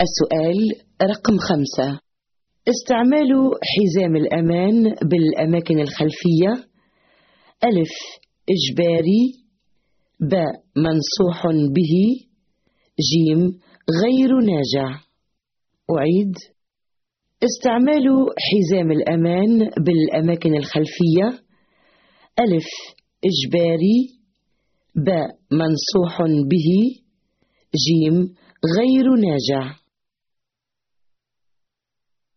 السؤال رقم خمسة. استعمال حزام الأمان بالأماكن الخلفية. ألف إجباري. ب منصوح به. جيم غير ناجع. أعيد. استعمال حزام الأمان بالأماكن الخلفية. ألف إجباري. ب منصوح به. جيم غير ناجع.